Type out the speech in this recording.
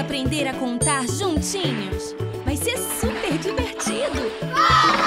aprender a contar juntinhos? Vai ser super divertido! Ah!